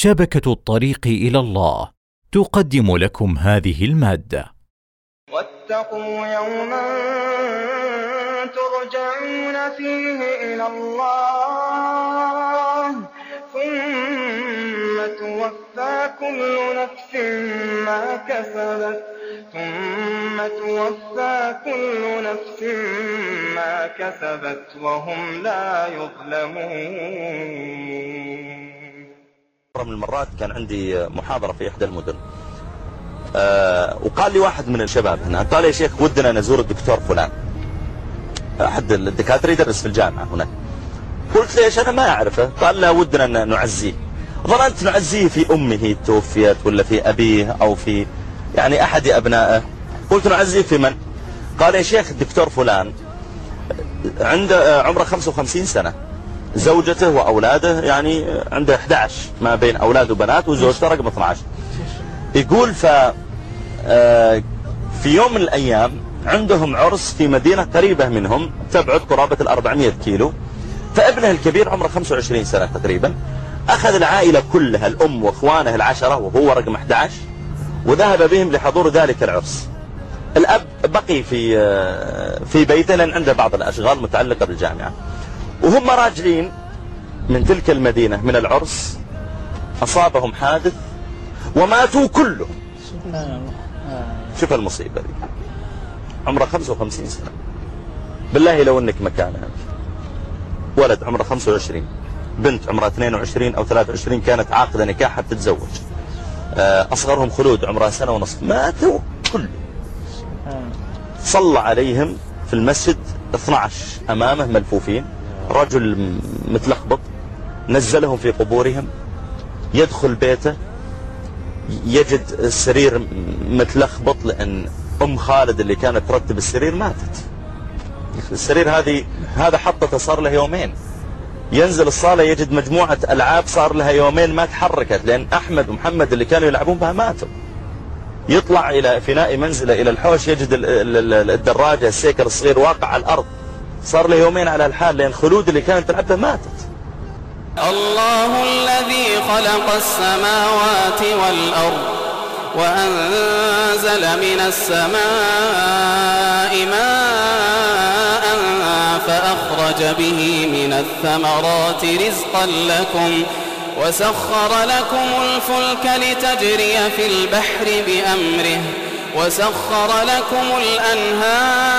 شبكة الطريق إلى الله تقدم لكم هذه المادة. واتقوا يوما ترجعون فيه إلى الله ثم توفى كل نفس ما كسبت ثم توفى كل نفس ما كسبت وهم لا يظلمون. مرة من المرات كان عندي محاضرة في إحدى المدن. أه وقال لي واحد من الشباب هنا قال يا شيخ ودنا نزور الدكتور فلان. أحد الدكاترة يدرس في الجامعة هنا. قلت ليش أنا ما أعرفه. قال لا ودنا نعزيه. ظننت نعزيه في أمه توفيت ولا في أبيه أو في يعني أحد أبنائه. قلت نعزيه في من؟ قال يا شيخ الدكتور فلان عنده عمره 55 سنة. زوجته وأولاده يعني عنده 11 ما بين أولاد وبنات وزوجته رقم 12 يقول ف في يوم من الأيام عندهم عرس في مدينة قريبة منهم تبعد قرابة ال 400 كيلو. فابنه الكبير عمره 25 سنة تقريبا. أخذ العائلة كلها الأم وأخوانه العشرة وهو رقم 11 وذهب بهم لحضور ذلك العرس. الأب بقي في في بيته لأن عنده بعض الأشغال متعلقة بالجامعة. وهم راجعين من تلك المدينة من العرس. أصابهم حادث وماتوا كلهم. شوف المصيبة دي. عمره 55 سنة. بالله لو إنك مكانه ولد عمره 25 بنت عمرها 22 أو 23 كانت عاقدة نكاح بتتزوج أصغرهم خلود عمرها سنة ونصف. ماتوا كلهم. صلى عليهم في المسجد 12 أمامه ملفوفين. رجل متلخبط نزلهم في قبورهم يدخل بيته يجد السرير متلخبط لأن أم خالد اللي كانت ترتب السرير ماتت. السرير هذه هذا حطته صار له يومين. ينزل الصالة يجد مجموعة ألعاب صار لها يومين ما تحركت لأن أحمد ومحمد اللي كانوا يلعبون بها ماتوا. يطلع إلى فناء منزله إلى الحوش يجد الدراجة السيكل الصغير واقع على الأرض. صار له يومين على الحال لأن خلود اللي كانت تلعبها ماتت. الله الذي خلق السماوات والأرض وأنزل من السماء ماء فأخرج به من الثمرات رزقا لكم وسخر لكم الفلك لتجري في البحر بأمره وسخر لكم الأنهار